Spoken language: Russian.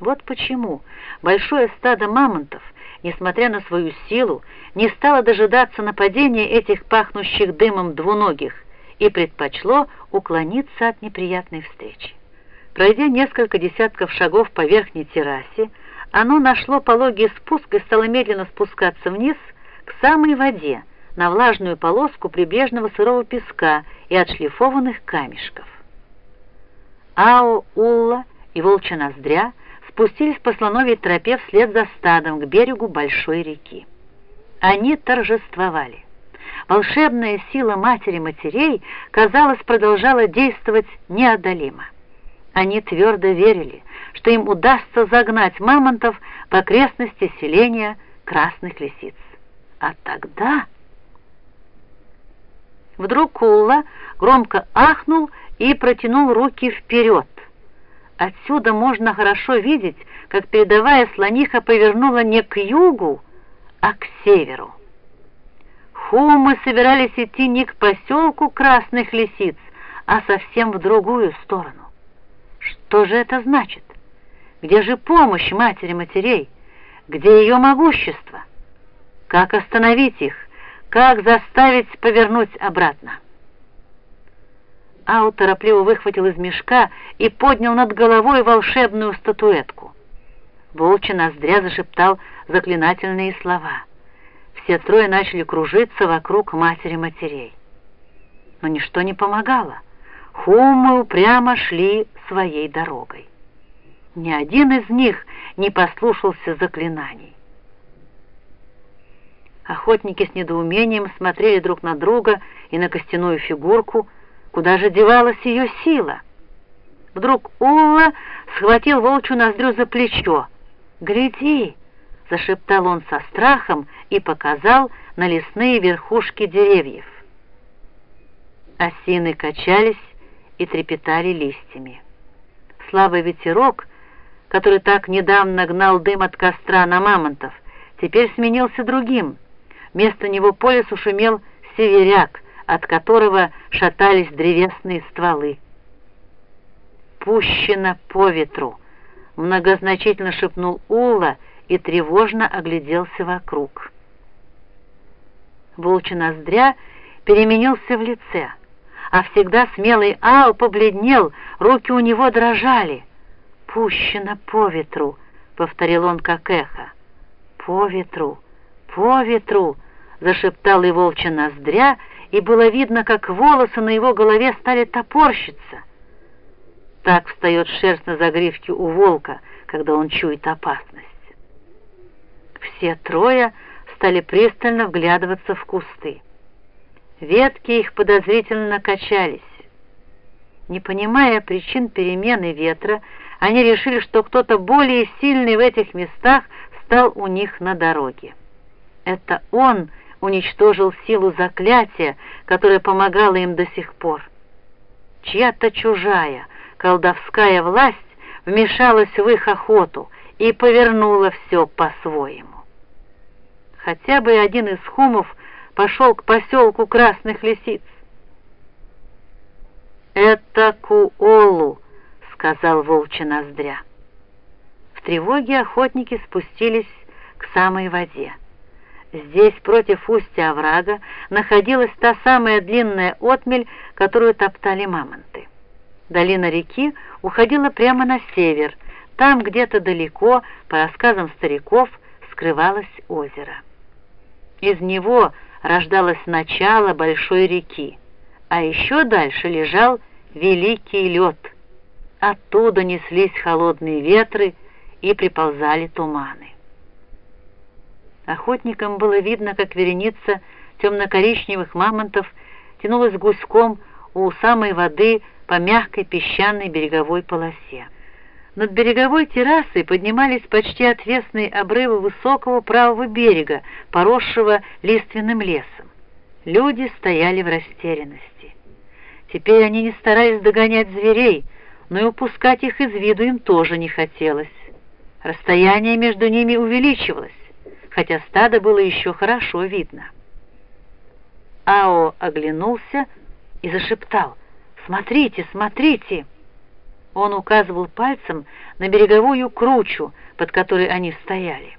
Вот почему большое стадо мамонтов, несмотря на свою силу, не стало дожидаться нападения этих пахнущих дымом двуногих и предпочло уклониться от неприятной встречи. Пройдя несколько десятков шагов по верхней террасе, оно нашло пологий спуск и стало медленно спускаться вниз к самой воде, на влажную полоску прибрежного сырого песка и отшлифованных камешков. Ао, Улла и Волчья Ноздря спустились по слоновой тропе вслед за стадом к берегу большой реки. Они торжествовали. Волшебная сила матери матерей, казалось, продолжала действовать неодолимо. Они твердо верили, что им удастся загнать мамонтов в окрестности селения красных лисиц. А тогда... Вдруг Кулла громко ахнул и протянул руки вперед. Отсюда можно хорошо видеть, как передовая слониха повернула не к югу, а к северу. Хумы собирались идти не к поселку красных лисиц, а совсем в другую сторону. Что же это значит? Где же помощь матери матерей? Где ее могущество? Как остановить их? Как заставить повернуть обратно? Ау торопливо выхватил из мешка и поднял над головой волшебную статуэтку. Волчий ноздря зашептал заклинательные слова. Все трое начали кружиться вокруг матери матерей. Но ничто не помогало. Хумы упрямо шли своей дорогой. Ни один из них не послушался заклинаний. Охотники с недоумением смотрели друг на друга и на костяную фигурку, куда же девалась ее сила. Вдруг Улла схватил волчью ноздрю за плечо. «Гляди!» — зашептал он со страхом и показал на лесные верхушки деревьев. Осины качались и трепетали листьями. Слабый ветерок, который так недавно гнал дым от костра на мамонтов, теперь сменился другим — Вместо него по лесу шумел северяк, от которого шатались древесные стволы. «Пущено по ветру!» — многозначительно шепнул Ула и тревожно огляделся вокруг. Волчий ноздря переменился в лице, а всегда смелый Ао побледнел, руки у него дрожали. «Пущено по ветру!» — повторил он как эхо. «По ветру! По ветру!» зашептал и волчья ноздря, и было видно, как волосы на его голове стали топорщиться. Так встает шерсть на загривке у волка, когда он чует опасность. Все трое стали пристально вглядываться в кусты. Ветки их подозрительно качались. Не понимая причин перемены ветра, они решили, что кто-то более сильный в этих местах стал у них на дороге. Это он уничтожил силу заклятия, которая помогала им до сих пор. Чья-то чужая, колдовская власть вмешалась в их охоту и повернула все по-своему. Хотя бы один из хумов пошел к поселку Красных Лисиц. «Это Куолу», — сказал волчья ноздря. В тревоге охотники спустились к самой воде. Здесь, против устья оврага, находилась та самая длинная отмель, которую топтали мамонты. Долина реки уходила прямо на север, там где-то далеко, по рассказам стариков, скрывалось озеро. Из него рождалось начало большой реки, а еще дальше лежал великий лед. Оттуда неслись холодные ветры и приползали туманы. Охотникам было видно, как вереница темно-коричневых мамонтов тянулась гуськом у самой воды по мягкой песчаной береговой полосе. Над береговой террасой поднимались почти отвесные обрывы высокого правого берега, поросшего лиственным лесом. Люди стояли в растерянности. Теперь они не старались догонять зверей, но и упускать их из виду им тоже не хотелось. Расстояние между ними увеличивалось хотя стадо было еще хорошо видно. Ао оглянулся и зашептал «Смотрите, смотрите!» Он указывал пальцем на береговую кручу, под которой они стояли.